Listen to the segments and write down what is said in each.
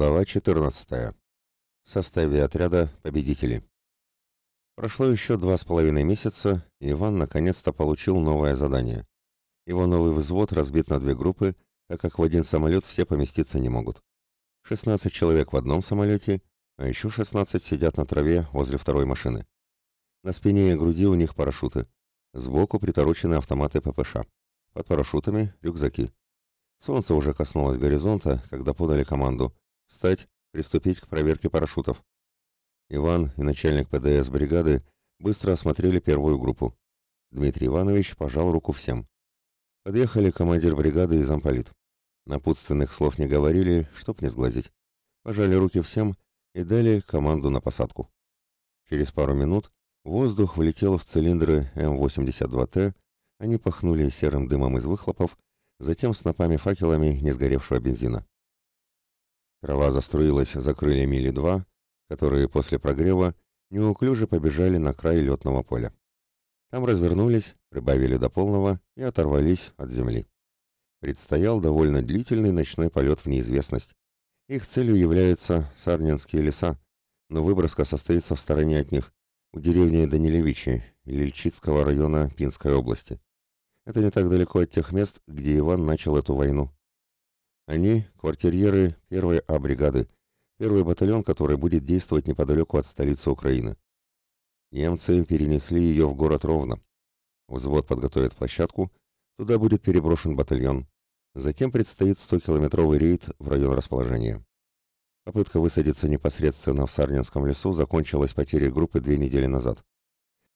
Глава 14. В составе отряда «Победители». Прошло еще два с половиной месяца, и Иван наконец-то получил новое задание. Его новый взвод разбит на две группы, так как в один самолет все поместиться не могут. 16 человек в одном самолете, а еще 16 сидят на траве возле второй машины. На спине и груди у них парашюты. Сбоку приторочены автоматы ППШ. Под парашютами – рюкзаки. Солнце уже коснулось горизонта, когда подали команду «Встать, приступить к проверке парашютов». Иван и начальник ПДС бригады быстро осмотрели первую группу. Дмитрий Иванович пожал руку всем. Подъехали командир бригады и замполит. Напутственных слов не говорили, чтоб не сглазить. Пожали руки всем и дали команду на посадку. Через пару минут воздух влетел в цилиндры М-82Т, они пахнули серым дымом из выхлопов затем снопами-факелами несгоревшего бензина. Трава заструилась за крыльями Ли-2, которые после прогрева неуклюже побежали на край летного поля. Там развернулись, прибавили до полного и оторвались от земли. Предстоял довольно длительный ночной полет в неизвестность. Их целью являются Сарнинские леса, но выброска состоится в стороне от них, у деревни Данилевичи, Лильчицкого района Пинской области. Это не так далеко от тех мест, где Иван начал эту войну. Они – квартирьеры первой А-бригады, первый батальон, который будет действовать неподалеку от столицы Украины. Немцы перенесли ее в город Ровно. Взвод подготовит площадку, туда будет переброшен батальон. Затем предстоит 100-километровый рейд в район расположения. Попытка высадиться непосредственно в Сарнинском лесу закончилась потерей группы две недели назад.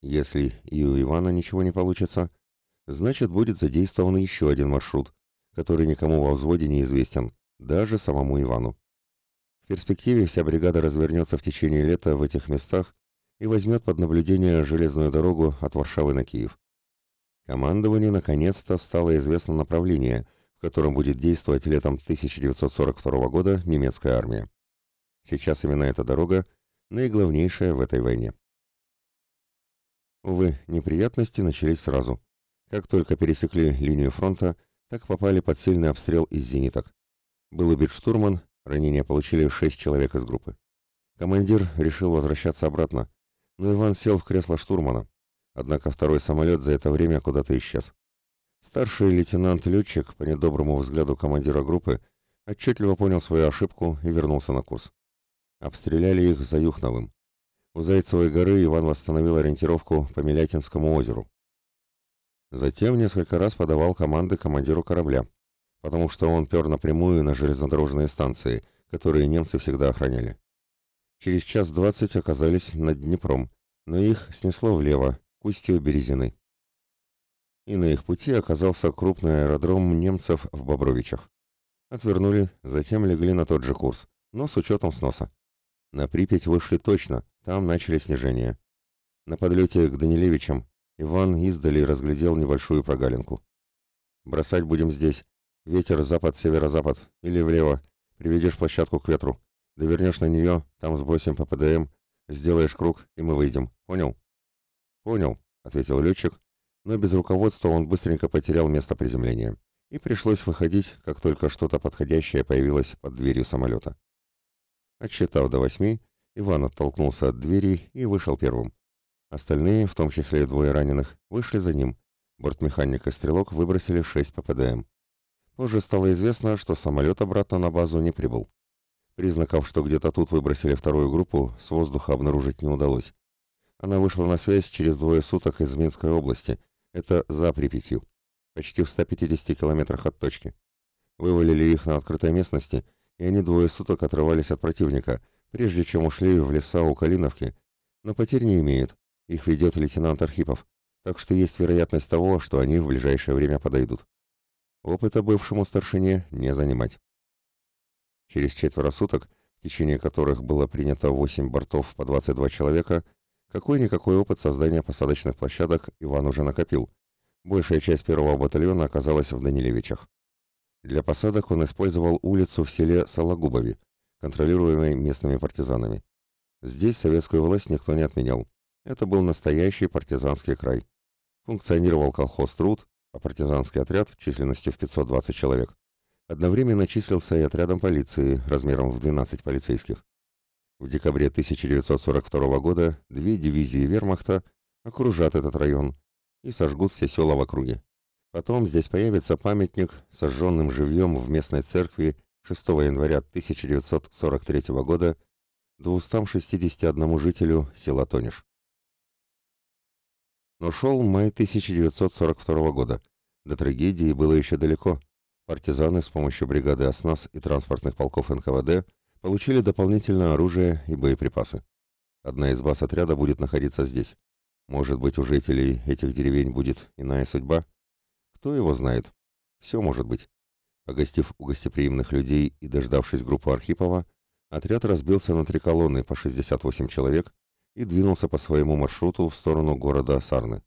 Если и у Ивана ничего не получится – значит будет задействован еще один маршрут, который никому во взводе не известен, даже самому Ивану. В перспективе вся бригада развернется в течение лета в этих местах и возьмет под наблюдение железную дорогу от Варшавы на Киев. Командованию наконец-то стало известно направление, в котором будет действовать летом 1942 года немецкая армия. Сейчас именно эта дорога наиглавнейшая в этой войне. Увы, неприятности начались сразу. Как только пересекли линию фронта, так попали под сильный обстрел из зениток. Был убит штурман, ранения получили шесть человек из группы. Командир решил возвращаться обратно, но Иван сел в кресло штурмана. Однако второй самолет за это время куда-то исчез. Старший лейтенант-летчик, по недоброму взгляду командира группы, отчетливо понял свою ошибку и вернулся на курс. Обстреляли их за Юхновым. У Зайцевой горы Иван восстановил ориентировку по Милятинскому озеру. Затем несколько раз подавал команды командиру корабля, потому что он пер напрямую на железнодорожные станции, которые немцы всегда охраняли. Через час двадцать оказались над Днепром, но их снесло влево, к устью Березины. И на их пути оказался крупный аэродром немцев в Бобровичах. Отвернули, затем легли на тот же курс, но с учетом сноса. На Припять вышли точно, там начали снижение. На подлете к Данилевичам Иван издали разглядел небольшую прогалинку. «Бросать будем здесь. Ветер запад-северо-запад или влево. Приведешь площадку к ветру. Довернешь на нее, там сбросим по ПДМ, сделаешь круг, и мы выйдем. Понял?» «Понял», — ответил летчик, но без руководства он быстренько потерял место приземления. И пришлось выходить, как только что-то подходящее появилось под дверью самолета. Отсчитав до восьми, Иван оттолкнулся от двери и вышел первым. Остальные, в том числе двое раненых, вышли за ним. Бортмеханик и стрелок выбросили 6 ППДМ. Позже стало известно, что самолет обратно на базу не прибыл. Признаков, что где-то тут выбросили вторую группу, с воздуха обнаружить не удалось. Она вышла на связь через двое суток из Минской области. Это за Припятью. Почти в 150 километрах от точки. Вывалили их на открытой местности, и они двое суток отрывались от противника, прежде чем ушли в леса у Калиновки, но потерь не имеют. Их ведет лейтенант Архипов, так что есть вероятность того, что они в ближайшее время подойдут. Опыта бывшему старшине не занимать. Через четверо суток, в течение которых было принято 8 бортов по 22 человека, какой-никакой опыт создания посадочных площадок Иван уже накопил. Большая часть первого батальона оказалась в Данилевичах. Для посадок он использовал улицу в селе Сологубове, контролируемой местными партизанами. Здесь советскую власть никто не отменял. Это был настоящий партизанский край. Функционировал колхоз «Труд», а партизанский отряд численностью в 520 человек одновременно числился и отрядом полиции размером в 12 полицейских. В декабре 1942 года две дивизии вермахта окружат этот район и сожгут все села в округе. Потом здесь появится памятник сожженным живьем в местной церкви 6 января 1943 года 261 жителю села Тониш. Но шел май 1942 года. До трагедии было еще далеко. Партизаны с помощью бригады ОСНАС и транспортных полков НКВД получили дополнительное оружие и боеприпасы. Одна из баз отряда будет находиться здесь. Может быть, у жителей этих деревень будет иная судьба? Кто его знает? Все может быть. Погостив у гостеприимных людей и дождавшись группу Архипова, отряд разбился на три колонны по 68 человек и двинулся по своему маршруту в сторону города Сарны.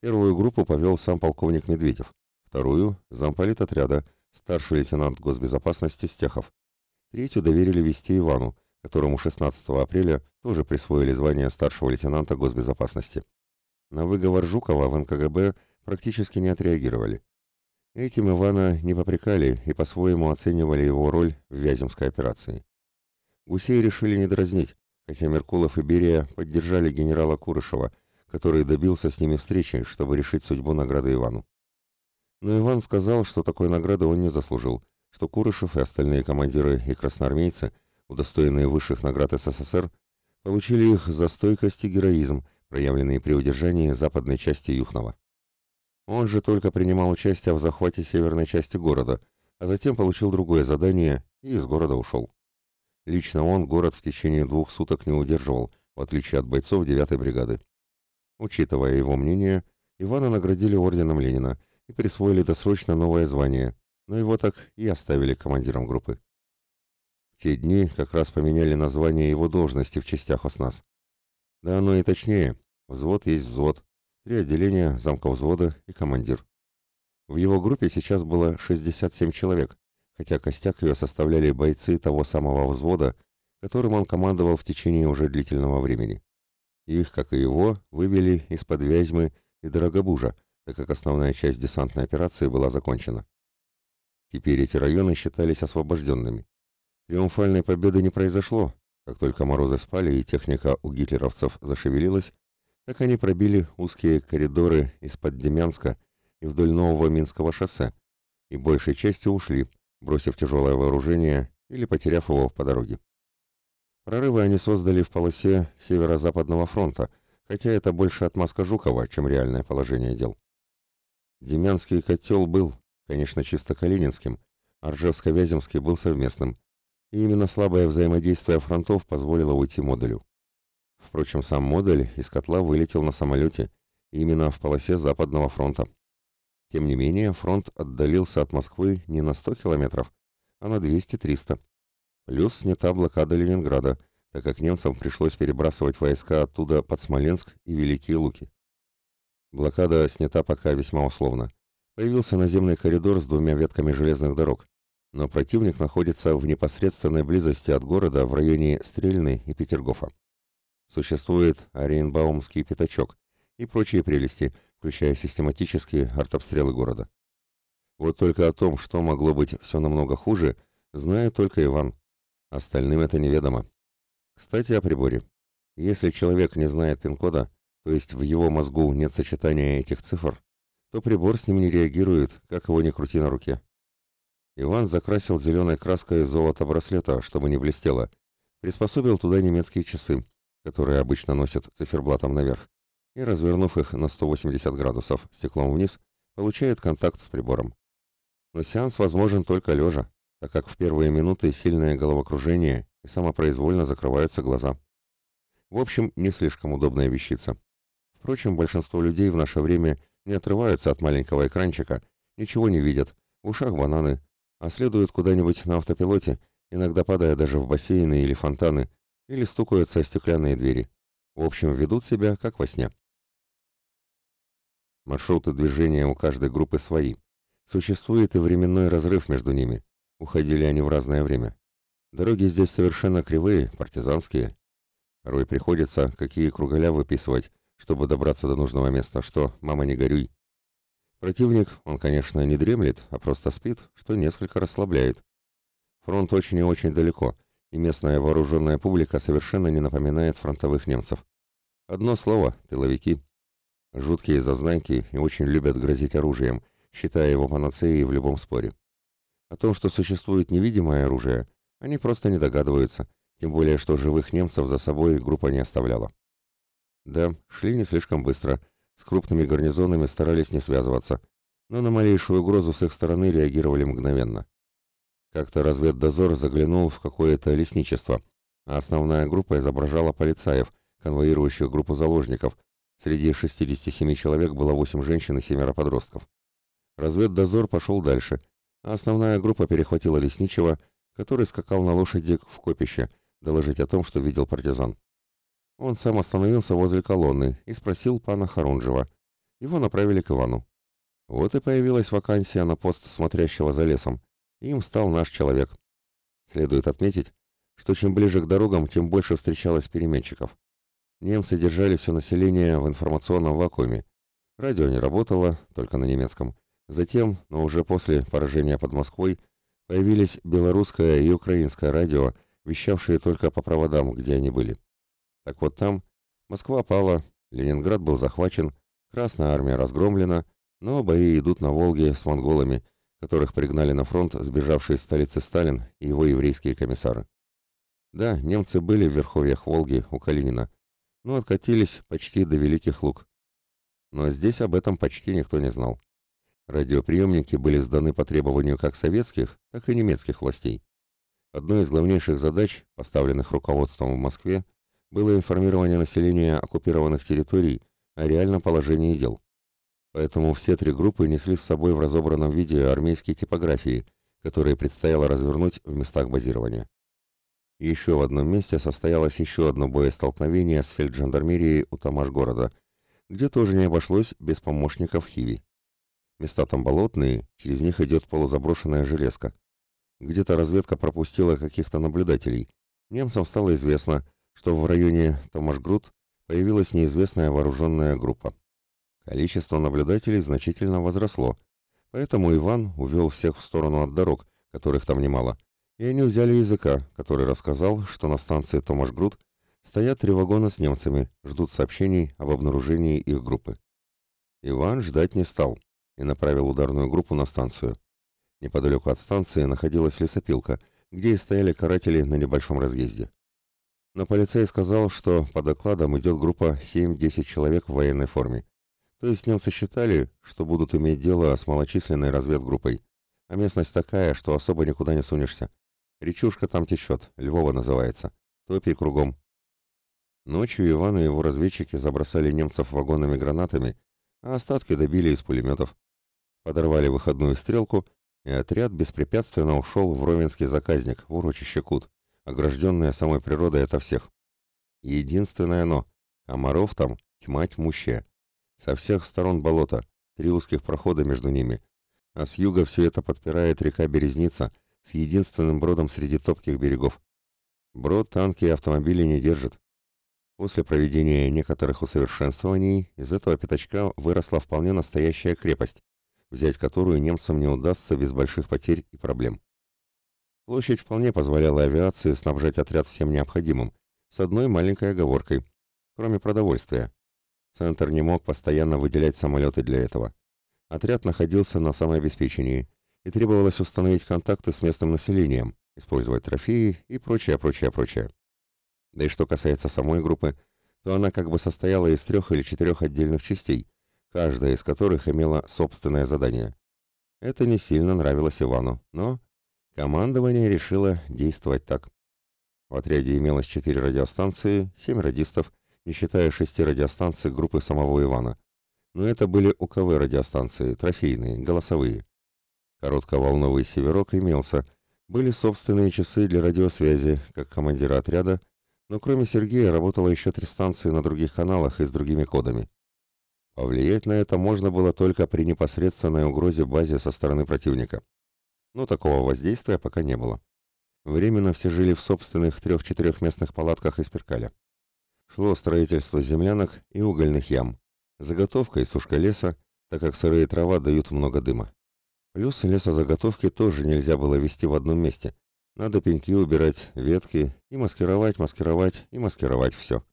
Первую группу повел сам полковник Медведев, вторую – замполит отряда, старший лейтенант госбезопасности Стехов. Третью доверили вести Ивану, которому 16 апреля тоже присвоили звание старшего лейтенанта госбезопасности. На выговор Жукова в НКГБ практически не отреагировали. Этим Ивана не попрекали и по-своему оценивали его роль в Вяземской операции. Гусей решили не дразнить, хотя Меркулов и Берия поддержали генерала Курышева, который добился с ними встречи, чтобы решить судьбу награды Ивану. Но Иван сказал, что такой награды он не заслужил, что Курышев и остальные командиры и красноармейцы, удостоенные высших наград СССР, получили их за стойкость и героизм, проявленные при удержании западной части Юхнова. Он же только принимал участие в захвате северной части города, а затем получил другое задание и из города ушел. Лично он город в течение двух суток не удерживал, в отличие от бойцов 9-й бригады. Учитывая его мнение, Ивана наградили орденом Ленина и присвоили досрочно новое звание, но его так и оставили командиром группы. В те дни как раз поменяли название его должности в частях ОСНАС. Да оно и точнее, взвод есть взвод, три отделения, замка взвода и командир. В его группе сейчас было 67 человек, хотя костяк ее составляли бойцы того самого взвода, которым он командовал в течение уже длительного времени. Их, как и его, вывели из-под Вязьмы и Дорогобужа, так как основная часть десантной операции была закончена. Теперь эти районы считались освобожденными. Триумфальной победы не произошло. Как только морозы спали и техника у гитлеровцев зашевелилась, так они пробили узкие коридоры из-под Демянска и вдоль нового Минского шоссе, и большей частью ушли, бросив тяжелое вооружение или потеряв его по дороге. Прорывы они создали в полосе Северо-Западного фронта, хотя это больше отмазка Жукова, чем реальное положение дел. Демянский котел был, конечно, чисто калининским, а Ржевско-Вяземский был совместным, и именно слабое взаимодействие фронтов позволило уйти модулю. Впрочем, сам модуль из котла вылетел на самолете, именно в полосе Западного фронта. Тем не менее, фронт отдалился от Москвы не на 100 километров, а на 200-300. Плюс снята блокада Ленинграда, так как немцам пришлось перебрасывать войска оттуда под Смоленск и Великие Луки. Блокада снята пока весьма условно. Появился наземный коридор с двумя ветками железных дорог, но противник находится в непосредственной близости от города в районе Стрельны и Петергофа. Существует Ориенбаумский пятачок и прочие прелести, включая систематические артобстрелы города. Вот только о том, что могло быть все намного хуже, знает только Иван. Остальным это неведомо. Кстати, о приборе. Если человек не знает пин-кода, то есть в его мозгу нет сочетания этих цифр, то прибор с ним не реагирует, как его ни крути на руке. Иван закрасил зеленой краской золото браслета, чтобы не блестело, приспособил туда немецкие часы, которые обычно носят циферблатом наверх, и, развернув их на 180 градусов стеклом вниз, получает контакт с прибором. Но сеанс возможен только лежа так как в первые минуты сильное головокружение и самопроизвольно закрываются глаза. В общем, не слишком удобная вещица. Впрочем, большинство людей в наше время не отрываются от маленького экранчика, ничего не видят, в ушах бананы, а следуют куда-нибудь на автопилоте, иногда падая даже в бассейны или фонтаны, или стукаются о стеклянные двери. В общем, ведут себя как во сне. Маршруты движения у каждой группы свои. Существует и временной разрыв между ними. Уходили они в разное время. Дороги здесь совершенно кривые, партизанские. Порой приходится какие кругаля выписывать, чтобы добраться до нужного места. Что, мама, не горюй. Противник, он, конечно, не дремлет, а просто спит, что несколько расслабляет. Фронт очень и очень далеко, и местная вооруженная публика совершенно не напоминает фронтовых немцев. Одно слово – тыловики. Жуткие зазнайки и очень любят грозить оружием, считая его панацеей в любом споре. О том, что существует невидимое оружие, они просто не догадываются, тем более, что живых немцев за собой группа не оставляла. Да, шли не слишком быстро, с крупными гарнизонами старались не связываться, но на малейшую угрозу с их стороны реагировали мгновенно. Как-то разведдозор заглянул в какое-то лесничество, а основная группа изображала полицаев, конвоирующих группу заложников. Среди 67 человек было 8 женщин и 7 подростков. Разведдозор пошел дальше, а основная группа перехватила лесничего, который скакал на лошади в копище, доложить о том, что видел партизан. Он сам остановился возле колонны и спросил пана Харунжева. Его направили к Ивану. Вот и появилась вакансия на пост смотрящего за лесом. Им стал наш человек. Следует отметить, что чем ближе к дорогам, тем больше встречалось переменчиков. Немцы держали все население в информационном вакууме. Радио не работало, только на немецком. Затем, но уже после поражения под Москвой, появились белорусское и украинское радио, вещавшие только по проводам, где они были. Так вот там Москва пала, Ленинград был захвачен, Красная армия разгромлена, но бои идут на Волге с монголами, которых пригнали на фронт сбежавшие из столицы Сталин и его еврейские комиссары. Да, немцы были в верховьях Волги у Калинина, но откатились почти до Великих Луг. Но здесь об этом почти никто не знал. Радиоприемники были сданы по требованию как советских, так и немецких властей. Одной из главнейших задач, поставленных руководством в Москве, было информирование населения оккупированных территорий о реальном положении дел. Поэтому все три группы несли с собой в разобранном виде армейские типографии, которые предстояло развернуть в местах базирования. Еще в одном месте состоялось еще одно боестолкновение с фельджандармерией у Тамаш-города, где тоже не обошлось без помощников Хиви. Места там болотные, через них идет полузаброшенная железка. Где-то разведка пропустила каких-то наблюдателей. Немцам стало известно, что в районе Томашгрут появилась неизвестная вооруженная группа. Количество наблюдателей значительно возросло, поэтому Иван увел всех в сторону от дорог, которых там немало, и они взяли языка, который рассказал, что на станции Томашгрут стоят три вагона с немцами, ждут сообщений об обнаружении их группы. Иван ждать не стал и направил ударную группу на станцию. Неподалеку от станции находилась лесопилка, где и стояли каратели на небольшом разъезде. Но полицей сказал, что по докладам идет группа 7-10 человек в военной форме. То есть немцы считали, что будут иметь дело с малочисленной разведгруппой. А местность такая, что особо никуда не сунешься. Речушка там течет, Львова называется. Топи кругом. Ночью Иван и его разведчики забросали немцев вагонами гранатами, а остатки добили из пулеметов. Подорвали выходную стрелку, и отряд беспрепятственно ушел в Ровенский заказник, в урочище Кут огражденное самой природой ото всех. Единственное оно — комаров там тьма тьмущая. Со всех сторон болото, три узких прохода между ними, а с юга все это подпирает река Березница с единственным бродом среди топких берегов. Брод танки и автомобили не держит. После проведения некоторых усовершенствований из этого пятачка выросла вполне настоящая крепость, взять которую немцам не удастся без больших потерь и проблем. Площадь вполне позволяла авиации снабжать отряд всем необходимым, с одной маленькой оговоркой, кроме продовольствия. Центр не мог постоянно выделять самолеты для этого. Отряд находился на самообеспечении, и требовалось установить контакты с местным населением, использовать трофеи и прочее, прочее, прочее. Да и что касается самой группы, то она как бы состояла из трех или четырех отдельных частей, каждая из которых имела собственное задание. Это не сильно нравилось Ивану, но Командование решило действовать так. В отряде имелось четыре радиостанции, семь радистов, не считая шести радиостанций группы самого Ивана. Но это были УКВ радиостанции, трофейные, голосовые. Коротковолновый «Северок» имелся. Были собственные часы для радиосвязи, как командира отряда, но кроме Сергея работало еще три станции на других каналах и с другими кодами. Повлиять на это можно было только при непосредственной угрозе базе со стороны противника но такого воздействия пока не было. Временно все жили в собственных трех-четырехместных палатках из перкаля. Шло строительство землянок и угольных ям, заготовка и сушка леса, так как сырые трава дают много дыма. Плюс лесозаготовки тоже нельзя было вести в одном месте. Надо пеньки убирать, ветки, и маскировать, маскировать, и маскировать все.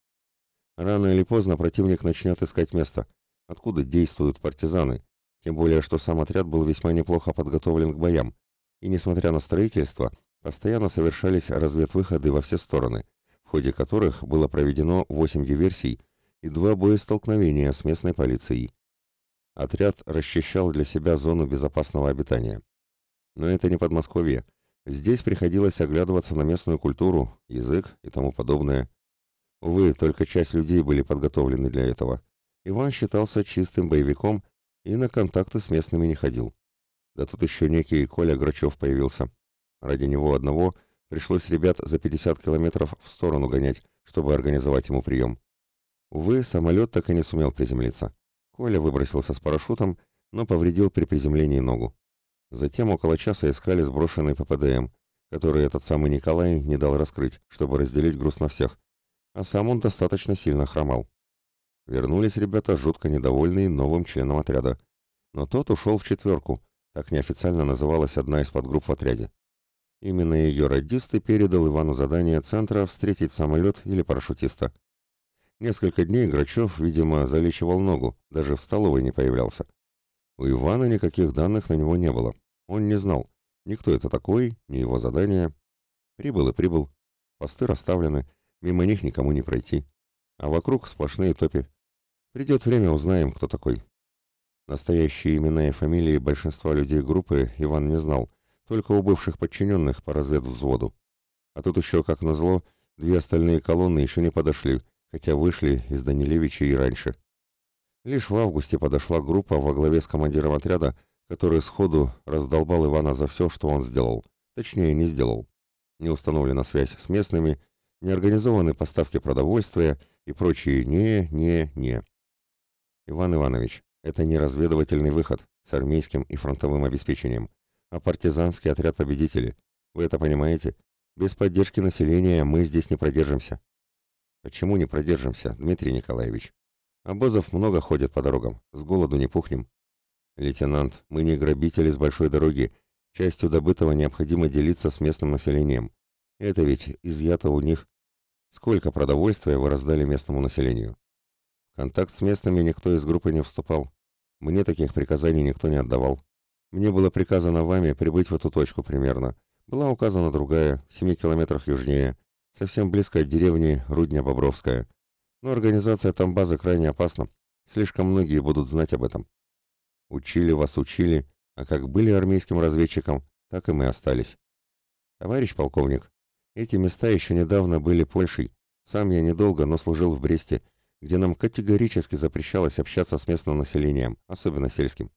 Рано или поздно противник начнет искать место, откуда действуют партизаны, тем более что сам отряд был весьма неплохо подготовлен к боям, и несмотря на строительство, постоянно совершались разведвыходы во все стороны, в ходе которых было проведено 8 диверсий и два боестолкновения с местной полицией. Отряд расчищал для себя зону безопасного обитания. Но это не Подмосковье. Здесь приходилось оглядываться на местную культуру, язык и тому подобное. Увы, только часть людей были подготовлены для этого. Иван считался чистым боевиком и на контакты с местными не ходил. Да тут еще некий Коля Грачев появился. Ради него одного пришлось ребят за 50 километров в сторону гонять, чтобы организовать ему прием. Увы, самолет так и не сумел приземлиться. Коля выбросился с парашютом, но повредил при приземлении ногу. Затем около часа искали сброшенный ППДМ, который этот самый Николай не дал раскрыть, чтобы разделить груз на всех. А сам он достаточно сильно хромал. Вернулись ребята жутко недовольные новым членом отряда. Но тот ушел в четверку, так неофициально называлась одна из подгрупп в отряде. Именно ее радист и передал Ивану задание центра встретить самолет или парашютиста. Несколько дней Грачев, видимо, залечивал ногу, даже в столовой не появлялся. У Ивана никаких данных на него не было. Он не знал, никто это такой, ни его задание. Прибыл и прибыл. Посты расставлены, мимо них никому не пройти. А вокруг сплошные топи. Придет время, узнаем, кто такой. Настоящие имена и фамилии большинства людей группы Иван не знал, только у бывших подчиненных по разведвзводу. А тут еще, как назло, две остальные колонны еще не подошли, хотя вышли из Данилевича и раньше. Лишь в августе подошла группа во главе с командиром отряда, который сходу раздолбал Ивана за все, что он сделал. Точнее, не сделал. Не установлена связь с местными, не организованы поставки продовольствия и прочие «не, не, не». Иван Иванович, это не разведывательный выход с армейским и фронтовым обеспечением, а партизанский отряд победителей. Вы это понимаете? Без поддержки населения мы здесь не продержимся. Почему не продержимся, Дмитрий Николаевич? Обозов много ходят по дорогам, с голоду не пухнем. Лейтенант, мы не грабители с большой дороги, частью добытого необходимо делиться с местным населением. Это ведь изъято у них. Сколько продовольствия вы раздали местному населению? В контакт с местными никто из группы не вступал. Мне таких приказаний никто не отдавал. Мне было приказано вами прибыть в эту точку примерно. Была указана другая, в семи километрах южнее совсем близко от деревни Рудня-Бобровская. Но организация там базы крайне опасна. Слишком многие будут знать об этом. Учили вас, учили, а как были армейским разведчиком, так и мы остались. Товарищ полковник, эти места еще недавно были Польшей. Сам я недолго, но служил в Бресте, где нам категорически запрещалось общаться с местным населением, особенно сельским.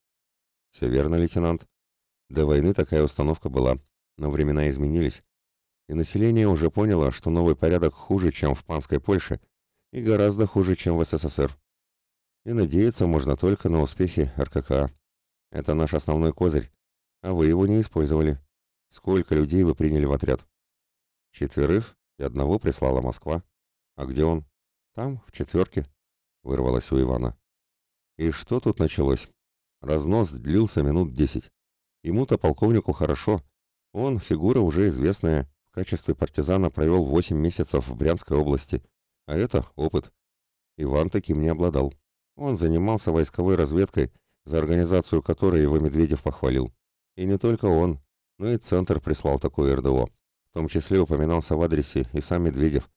Все верно, лейтенант. До войны такая установка была, но времена изменились и население уже поняло, что новый порядок хуже, чем в панской Польше, и гораздо хуже, чем в СССР. И надеяться можно только на успехи РККА. Это наш основной козырь, а вы его не использовали. Сколько людей вы приняли в отряд? Четверых, и одного прислала Москва. А где он? Там, в четверке, вырвалось у Ивана. И что тут началось? Разнос длился минут десять. Ему-то полковнику хорошо. Он фигура уже известная, качестве партизана провел 8 месяцев в Брянской области, а это опыт. Иван таким не обладал. Он занимался войсковой разведкой, за организацию которой его Медведев похвалил. И не только он, но и Центр прислал такое РДО. В том числе упоминался в адресе и сам Медведев.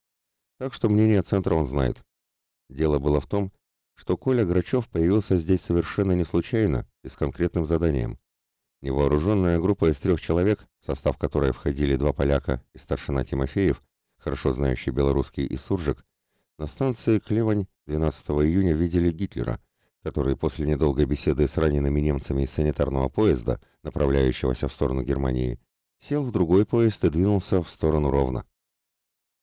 Так что мнение Центра он знает. Дело было в том, что Коля Грачев появился здесь совершенно не случайно и с конкретным заданием. Невооруженная группа из трех человек, в состав которой входили два поляка и старшина Тимофеев, хорошо знающий белорусский и суржик, на станции Клевань 12 июня видели Гитлера, который после недолгой беседы с ранеными немцами из санитарного поезда, направляющегося в сторону Германии, сел в другой поезд и двинулся в сторону Ровно.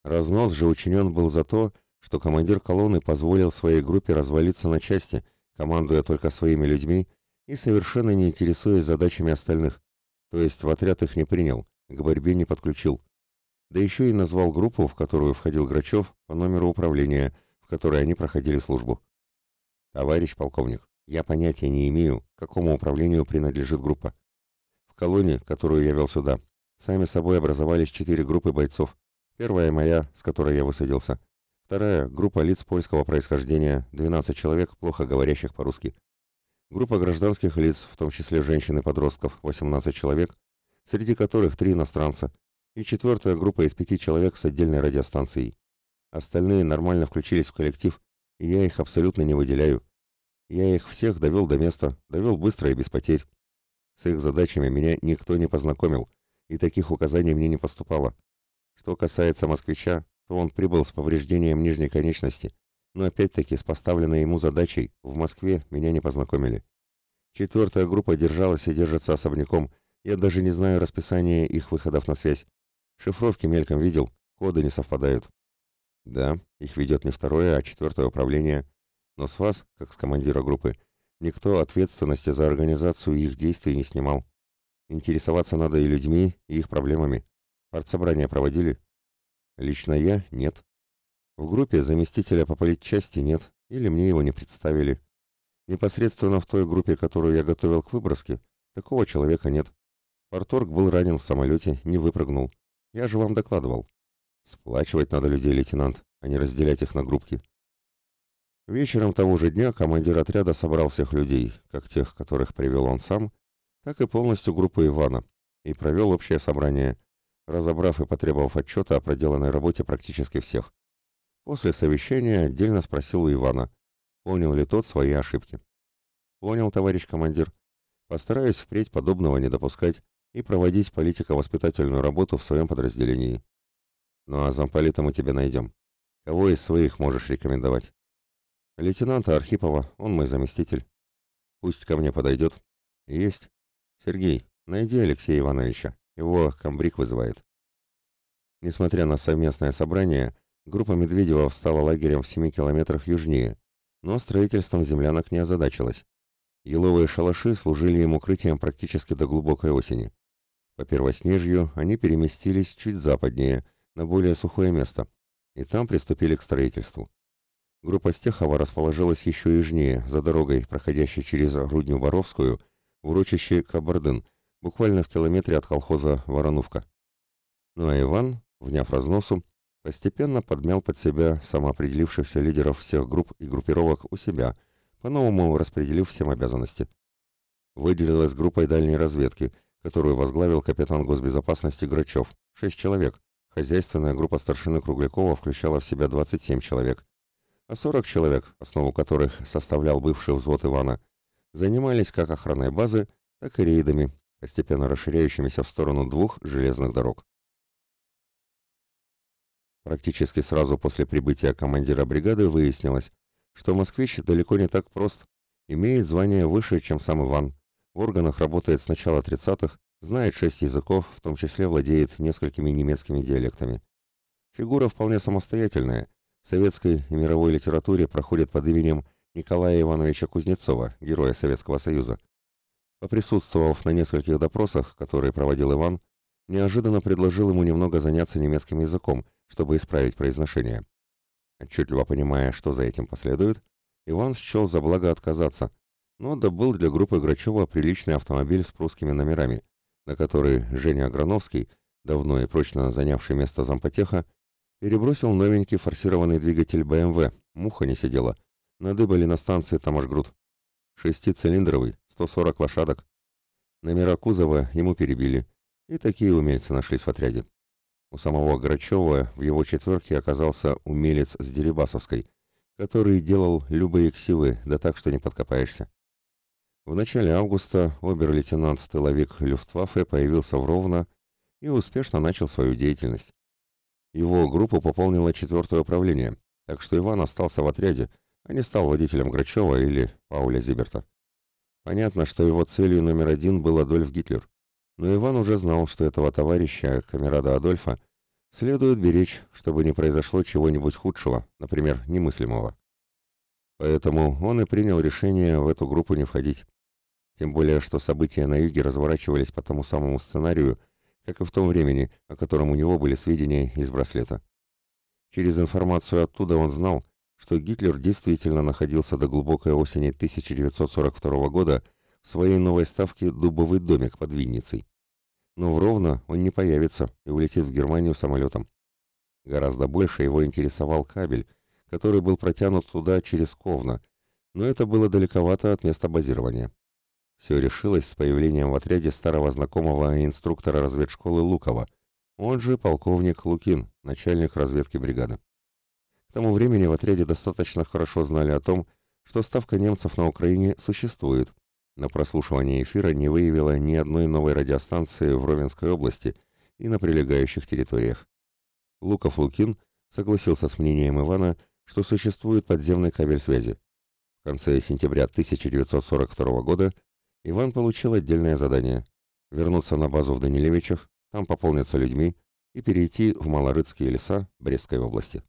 Разнос же учинен был за то, что командир колонны позволил своей группе развалиться на части, командуя только своими людьми и совершенно не интересуясь задачами остальных, то есть в отряд их не принял, к борьбе не подключил. Да еще и назвал группу, в которую входил Грачев, по номеру управления, в которой они проходили службу. «Товарищ полковник, Я понятия не имею, к какому управлению принадлежит группа. В колонии, которую я вел сюда, сами собой образовались четыре группы бойцов. Первая моя, с которой я высадился. Вторая – группа лиц польского происхождения, 12 человек, плохо говорящих по-русски. Группа гражданских лиц, в том числе женщин и подростков, 18 человек, среди которых три иностранца. И четвертая группа из пяти человек с отдельной радиостанцией. Остальные нормально включились в коллектив, и я их абсолютно не выделяю. Я их всех довел до места, довел быстро и без потерь. С их задачами меня никто не познакомил, и таких указаний мне не поступало. Что касается москвича, то он прибыл с повреждением нижней конечности, но опять-таки с поставленной ему задачей в Москве меня не познакомили. Четвертая группа держалась и держится особняком, я даже не знаю расписания их выходов на связь. Шифровки мельком видел, коды не совпадают. Да, их ведет не второе, а четвертое управление. Но с вас, как с командира группы, никто ответственности за организацию их действий не снимал. Интересоваться надо и людьми, и их проблемами. Партсобрания проводили? Лично я – нет. В группе заместителя по политчасти нет, или мне его не представили. Непосредственно в той группе, которую я готовил к выброске, такого человека нет. Порторг был ранен в самолете, не выпрыгнул. Я же вам докладывал. Сплачивать надо людей, лейтенант, а не разделять их на группки. Вечером того же дня командир отряда собрал всех людей, как тех, которых привел он сам, так и полностью группу Ивана, и провел общее собрание, разобрав и потребовав отчета о проделанной работе практически всех. После совещания отдельно спросил у Ивана, понял ли тот свои ошибки. «Понял, товарищ командир. Постараюсь впредь подобного не допускать и проводить политико-воспитательную работу в своем подразделении. Ну а замполита мы тебе найдем. Кого из своих можешь рекомендовать? Лейтенанта Архипова, он мой заместитель. Пусть ко мне подойдет. Есть. Сергей, найди Алексея Ивановича. Его комбриг вызывает. Несмотря на совместное собрание, группа Медведева встала лагерем в 7 километрах южнее, но строительством землянок не озадачилась. Еловые шалаши служили им укрытием практически до глубокой осени. По первоснежью они переместились чуть западнее – на более сухое место, и там приступили к строительству. Группа Стехова расположилась еще южнее, за дорогой, проходящей через Рудню-Боровскую, в урочище Кабардын, буквально в километре от колхоза Вороновка. Ну а Иван, вняв разносу, постепенно подмял под себя самоопределившихся лидеров всех групп и группировок у себя, по-новому распределив всем обязанности. Выделилась группой дальней разведки, которую возглавил капитан госбезопасности Грачев, шесть человек, Хозяйственная группа старшины Круглякова включала в себя 27 человек, а 40 человек, основу которых составлял бывший взвод Ивана, занимались как охраной базы, так и рейдами, постепенно расширяющимися в сторону двух железных дорог. Практически сразу после прибытия командира бригады выяснилось, что москвич далеко не так прост, имеет звание выше, чем сам Иван, в органах работает с начала 30-х, Знает шесть языков, в том числе владеет несколькими немецкими диалектами. Фигура вполне самостоятельная. В советской и мировой литературе проходит под именем Николая Ивановича Кузнецова, героя Советского Союза. Поприсутствовав на нескольких допросах, которые проводил Иван, неожиданно предложил ему немного заняться немецким языком, чтобы исправить произношение. Отчетливо понимая, что за этим последует, Иван счел за благо отказаться, но добыл для группы Грачева приличный автомобиль с прусскими номерами – на который Женя Аграновский, давно и прочно занявший место зампотеха, перебросил новенький форсированный двигатель БМВ, муха не сидела, надыбали на станции Тамашгруд. Шестицилиндровый, 140 лошадок. Номера кузова ему перебили, и такие умельцы нашлись в отряде. У самого Грачева в его четверке оказался умелец с Дерибасовской, который делал любые ксивы, да так, что не подкопаешься. В начале августа обер-лейтенант-тыловик Люфтваффе появился в Ровно и успешно начал свою деятельность. Его группу пополнило четвертое управление, так что Иван остался в отряде, а не стал водителем Грачева или Пауля Зиберта. Понятно, что его целью номер один был Адольф Гитлер, но Иван уже знал, что этого товарища, камерада Адольфа, следует беречь, чтобы не произошло чего-нибудь худшего, например, немыслимого. Поэтому он и принял решение в эту группу не входить. Тем более, что события на юге разворачивались по тому самому сценарию, как и в том времени, о котором у него были сведения из браслета. Через информацию оттуда он знал, что Гитлер действительно находился до глубокой осени 1942 года своей новой ставке «Дубовый домик» под Винницей. Но в Ровно он не появится и улетит в Германию самолетом. Гораздо больше его интересовал кабель, который был протянут туда через Ковна, но это было далековато от места базирования. Все решилось с появлением в отряде старого знакомого инструктора разведшколы Лукова, он же полковник Лукин, начальник разведки бригады. К тому времени в отряде достаточно хорошо знали о том, что ставка немцев на Украине существует, но прослушивание эфира не выявило ни одной новой радиостанции в Ровенской области и на прилегающих территориях. Луков-Лукин согласился с мнением Ивана, что существует подземный кабель связи. В конце сентября 1942 года Иван получил отдельное задание – вернуться на базу в Данилевичах, там пополниться людьми и перейти в Малорыцкие леса Брестской области.